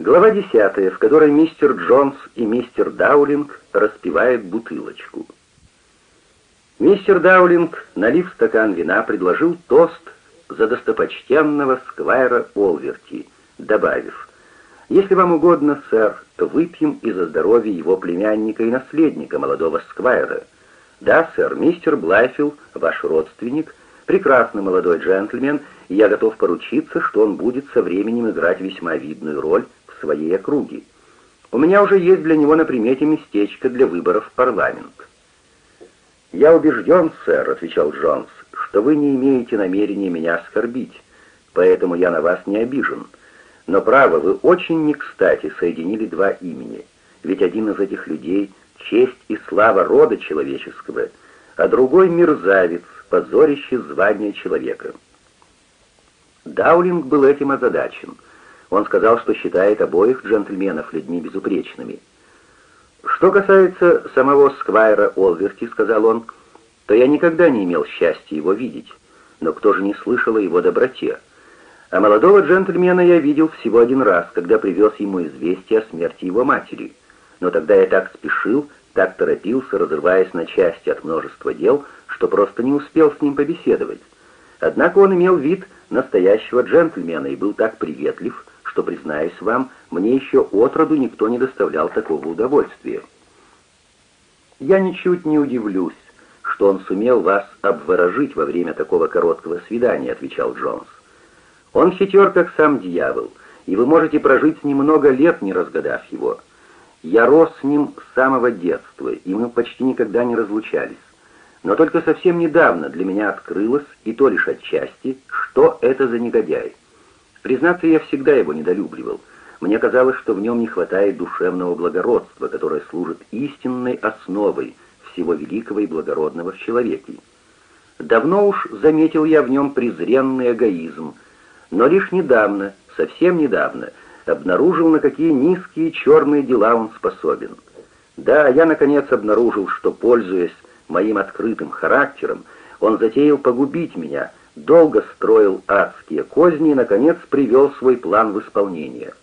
Глава 10, в которой мистер Джонс и мистер Даулинг распивают бутылочку. Мистер Даулинг, налив стакан вина, предложил тост за достопочтенного сквайра Олверти, добавив, «Если вам угодно, сэр, выпьем и за здоровье его племянника и наследника, молодого сквайра. Да, сэр, мистер Блайфилл, ваш родственник, прекрасный молодой джентльмен, и я готов поручиться, что он будет со временем играть весьма видную роль своей округи. У меня уже есть для него на примете местечко для выборов в парламент. «Я убежден, сэр», — отвечал Джонс, — «что вы не имеете намерения меня оскорбить, поэтому я на вас не обижен. Но, право, вы очень не кстати соединили два имени, ведь один из этих людей — честь и слава рода человеческого, а другой — мерзавец, позорище звания человека». Даулинг был этим озадачен — он сказал, что считает обоих джентльменов людьми безупречными. «Что касается самого Сквайра Олверти, — сказал он, — то я никогда не имел счастья его видеть, но кто же не слышал о его доброте? А молодого джентльмена я видел всего один раз, когда привез ему известие о смерти его матери. Но тогда я так спешил, так торопился, разрываясь на части от множества дел, что просто не успел с ним побеседовать. Однако он имел вид настоящего джентльмена и был так приветлив, что, признаюсь вам, мне еще отроду никто не доставлял такого удовольствия. Я ничуть не удивлюсь, что он сумел вас обворожить во время такого короткого свидания, отвечал Джонс. Он хитер, как сам дьявол, и вы можете прожить с ним много лет, не разгадав его. Я рос с ним с самого детства, и мы почти никогда не разлучались. Но только совсем недавно для меня открылось, и то лишь отчасти, что это за негодяй. Признаться, я всегда его недолюбливал. Мне казалось, что в нем не хватает душевного благородства, которое служит истинной основой всего великого и благородного в человеке. Давно уж заметил я в нем презренный эгоизм, но лишь недавно, совсем недавно, обнаружил, на какие низкие черные дела он способен. Да, я наконец обнаружил, что, пользуясь моим открытым характером, он затеял погубить меня — долго строил адские козни и, наконец, привел свой план в исполнение.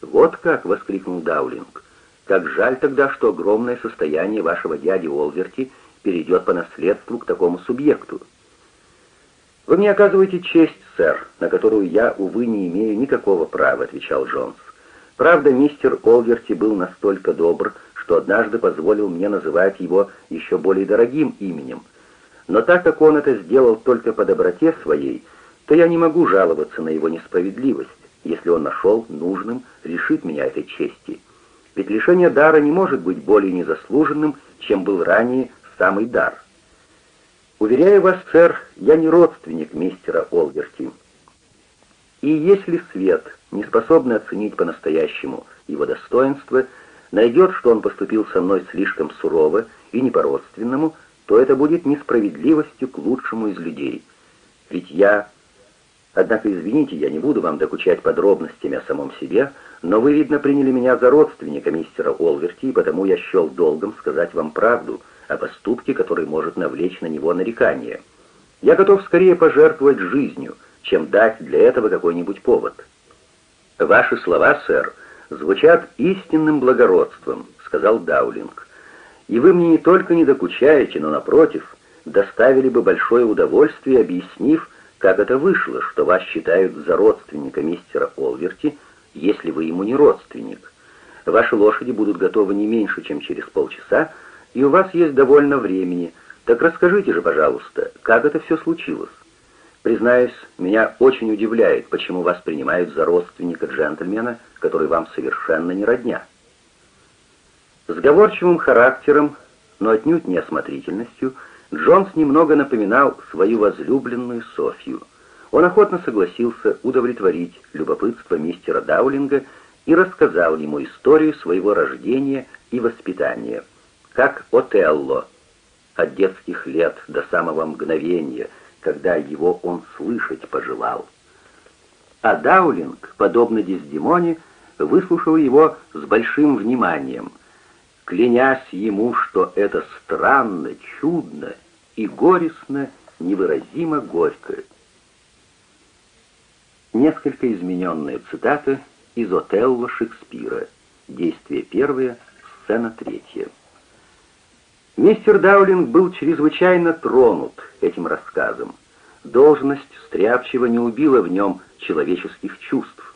«Вот как!» — воскликнул Даулинг. «Как жаль тогда, что огромное состояние вашего дяди Олверти перейдет по наследству к такому субъекту». «Вы мне оказываете честь, сэр, на которую я, увы, не имею никакого права», — отвечал Джонс. «Правда, мистер Олверти был настолько добр, что однажды позволил мне называть его еще более дорогим именем — но так как он это сделал только по доброте своей, то я не могу жаловаться на его несправедливость, если он нашел нужным решить меня этой чести. Ведь лишение дара не может быть более незаслуженным, чем был ранее самый дар. Уверяю вас, сэр, я не родственник мистера Олверти. И если свет, не способный оценить по-настоящему его достоинство, найдет, что он поступил со мной слишком сурово и не по-родственному, то это будет несправедливостью к лучшему из людей. Ведь я... Однако, извините, я не буду вам докучать подробностями о самом себе, но вы, видно, приняли меня за родственника мистера Олверти, и потому я счел долгом сказать вам правду о поступке, который может навлечь на него нарекание. Я готов скорее пожертвовать жизнью, чем дать для этого какой-нибудь повод. Ваши слова, сэр, звучат истинным благородством, сказал Даулинг и вы мне не только не докучаете, но, напротив, доставили бы большое удовольствие, объяснив, как это вышло, что вас считают за родственника мистера Олверти, если вы ему не родственник. Ваши лошади будут готовы не меньше, чем через полчаса, и у вас есть довольно времени. Так расскажите же, пожалуйста, как это все случилось? Признаюсь, меня очень удивляет, почему вас принимают за родственника джентльмена, который вам совершенно не родня. Сговорчивым характером, но отнюдь не осмотрительностью, Джонс немного напоминал свою возлюбленную Софью. Он охотно согласился удовлетворить любопытство мистера Даулинга и рассказал ему историю своего рождения и воспитания, как Отелло, от детских лет до самого мгновения, когда его он слышать пожелал. А Даулинг, подобно Дездемоне, выслушал его с большим вниманием — клянясь ему, что это странно, чудно и горестно, невыразимо горько. Несколько измененная цитата из Отелло Шекспира. Действие первое, сцена третья. Мистер Даулинг был чрезвычайно тронут этим рассказом. Должность стряпчего не убила в нем человеческих чувств.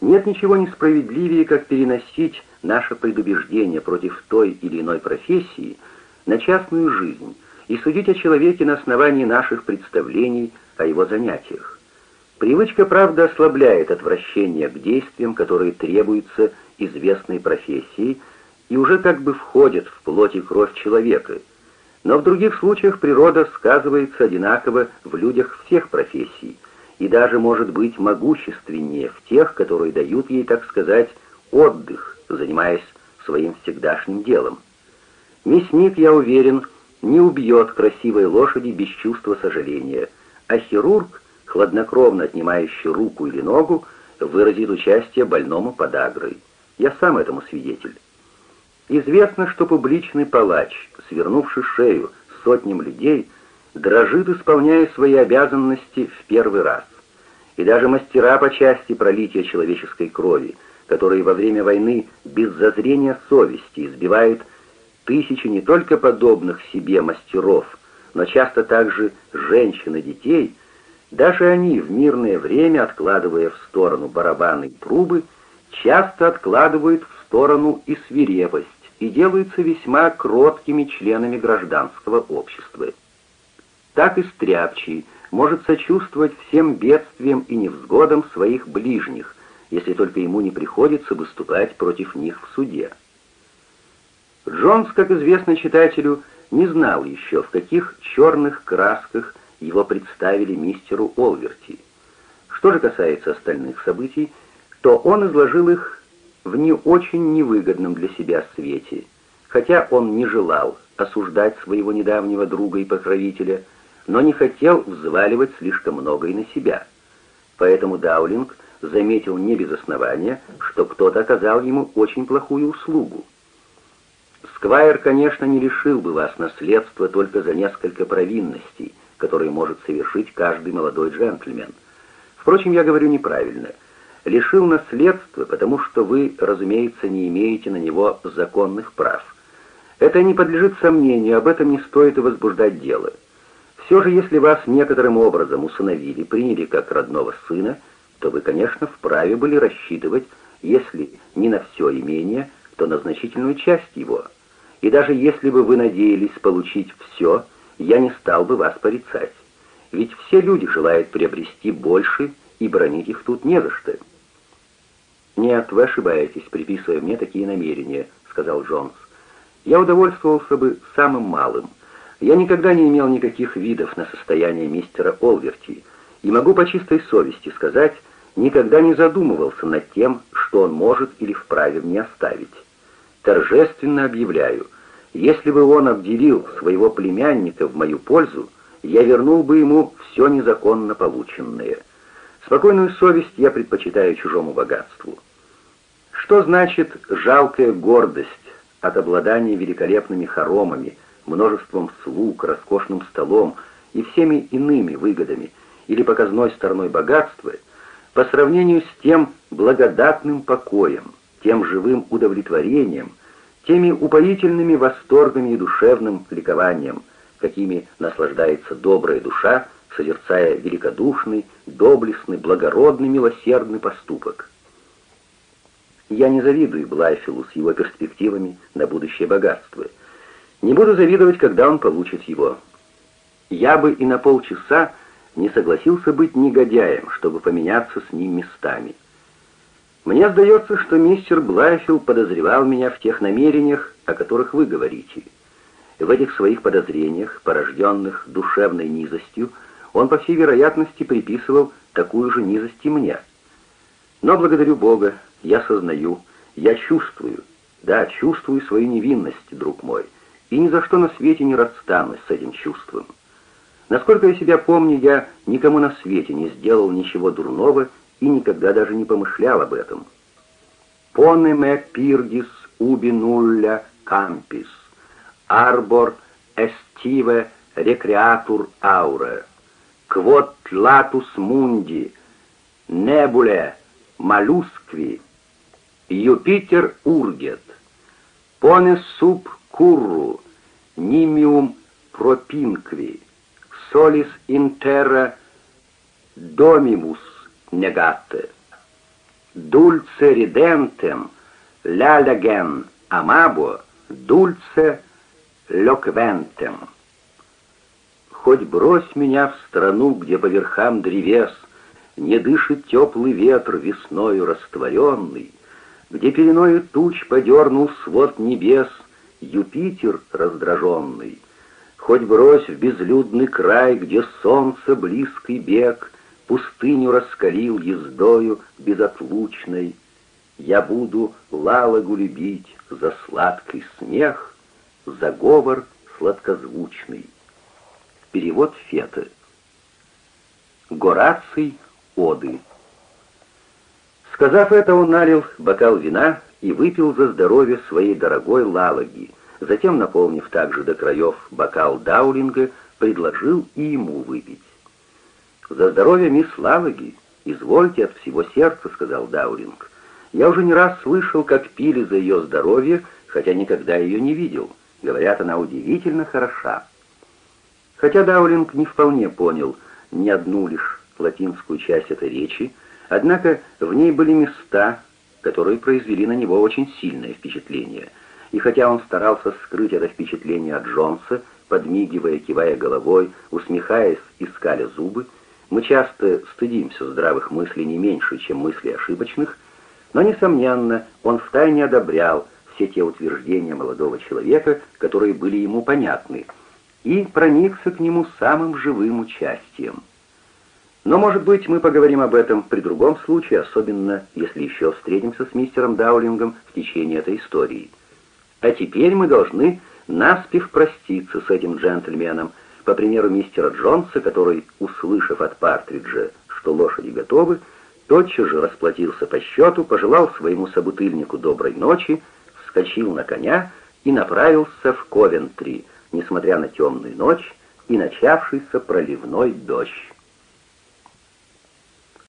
Нет ничего несправедливее, как переносить наше предубеждение против той или иной профессии на частную жизнь и судить о человеке на основании наших представлений о его занятиях. Привычка, правда, ослабляет отвращение к действиям, которые требуются известной профессии и уже как бы входят в плоть и кровь человека. Но в других случаях природа сказывается одинаково в людях всех профессий и даже может быть могущественнее в тех, которые дают ей, так сказать, отдых, занимаясь своим всегдашним делом. Мясник, я уверен, не убьет красивой лошади без чувства сожаления, а хирург — хладнокровно отнимающий руку или ногу, выразит участие больному подагрой. Я сам этому свидетель. Известно, что публичный палач, свернувший шею сотням людей, дрожит, исполняя свои обязанности в первый раз. И даже мастера по части пролития человеческой крови, которые во время войны без зазрения совести избивают тысячи не только подобных себе мастеров, но часто также женщин и детей – даже они в мирное время, откладывая в сторону барабаны и трубы, часто откладывают в сторону и свирепость и делаются весьма кроткими членами гражданского общества. Так и Стряпчий может сочувствовать всем бедствиям и невзгодам своих ближних, если только ему не приходится выступать против них в суде. Джонс, как известно читателю, не знал еще, в каких черных красках его представили мистеру Олверти. Что же касается остальных событий, то он изложил их в не очень невыгодном для себя свете, хотя он не желал осуждать своего недавнего друга и покровителя, но не хотел взваливать слишком много и на себя. Поэтому Даулинг заметил не без основания, что кто-то оказал ему очень плохую услугу. Сквайр, конечно, не лишил бы вас наследства только за несколько провинностей — которые может совершить каждый молодой джентльмен. Впрочем, я говорю неправильно. Лишил наследства, потому что вы, разумеется, не имеете на него законных прав. Это не подлежит сомнению, об этом не стоит и возбуждать дело. Все же, если вас некоторым образом усыновили, приняли как родного сына, то вы, конечно, вправе были рассчитывать, если не на все имение, то на значительную часть его. И даже если бы вы надеялись получить все – я не стал бы вас порицать. Ведь все люди желают приобрести больше, и бронить их тут не за что. «Нет, вы ошибаетесь, приписывая мне такие намерения», — сказал Джонс. «Я удовольствовался бы самым малым. Я никогда не имел никаких видов на состояние мистера Олверти, и могу по чистой совести сказать, никогда не задумывался над тем, что он может или вправе мне оставить. Торжественно объявляю, если бы он обделил своего племянника в мою пользу, я вернул бы ему все незаконно полученное. Спокойную совесть я предпочитаю чужому богатству. Что значит жалкая гордость от обладания великолепными хоромами, множеством слуг, роскошным столом и всеми иными выгодами или показной стороной богатства по сравнению с тем благодатным покоем, тем живым удовлетворением, теми упоительными восторгами и душевным ликованием, какими наслаждается добрая душа, созерцая великодушный, доблестный, благородный, милосердный поступок. Я не завидую Блайфилу с его перспективами на будущее богатство. Не буду завидовать, когда он получит его. Я бы и на полчаса не согласился быть негодяем, чтобы поменяться с ним местами. Мне сдается, что мистер Блайфилл подозревал меня в тех намерениях, о которых вы говорите. В этих своих подозрениях, порожденных душевной низостью, он, по всей вероятности, приписывал такую же низость и мне. Но благодарю Бога, я сознаю, я чувствую, да, чувствую свою невинность, друг мой, и ни за что на свете не расстанусь с этим чувством. Насколько я себя помню, я никому на свете не сделал ничего дурного и никогда даже не помышлял об этом. «Понеме пиргис уби нулля кампис, арбор эстиве рекреатур ауре, квот латус мунди, небуле моллускви Юпитер ургет, понес суб курру, нимиум пропинкви, солис интерра домимус негате, дульце ридентем, лялеген амабо, дульце лёквентем. Хоть брось меня в страну, где по верхам древес Не дышит теплый ветр весною растворенный, Где пеленою туч подернул свод небес Юпитер раздраженный. Хоть брось в безлюдный край, где солнце близкий бег Пустыню раскалил ездою безотлучной, Я буду Лалагу любить за сладкий смех, За говор сладкозвучный. Перевод Феты. Гораций Оды. Сказав это, он налил бокал вина и выпил за здоровье своей дорогой Лалаги. Затем, наполнив также до краев бокал Даулинга, предложил и ему выпить. «За здоровье мисс Лалаги! Извольте от всего сердца», — сказал Даулинг. «Я уже не раз слышал, как пили за ее здоровье, хотя никогда ее не видел. Говорят, она удивительно хороша». Хотя Даулинг не вполне понял ни одну лишь латинскую часть этой речи, однако в ней были места, которые произвели на него очень сильное впечатление. И хотя он старался скрыть это впечатление от Джонса, подмигивая, кивая головой, усмехаясь и скаля зубы, мы часто стыдимся здравых мыслей не меньше, чем мыслей ошибочных, но, несомненно, он втайне одобрял все те утверждения молодого человека, которые были ему понятны, и проникся к нему самым живым участием. Но, может быть, мы поговорим об этом при другом случае, особенно если еще встретимся с мистером Даулингом в течение этой истории. А теперь мы должны наспех проститься с этим джентльменом, по примеру мистера Джонса, который, услышав от Партриджа, что лошади готовы, тотчас же расплатился по счету, пожелал своему собутыльнику доброй ночи, вскочил на коня и направился в Ковентри, несмотря на темную ночь и начавшийся проливной дождь.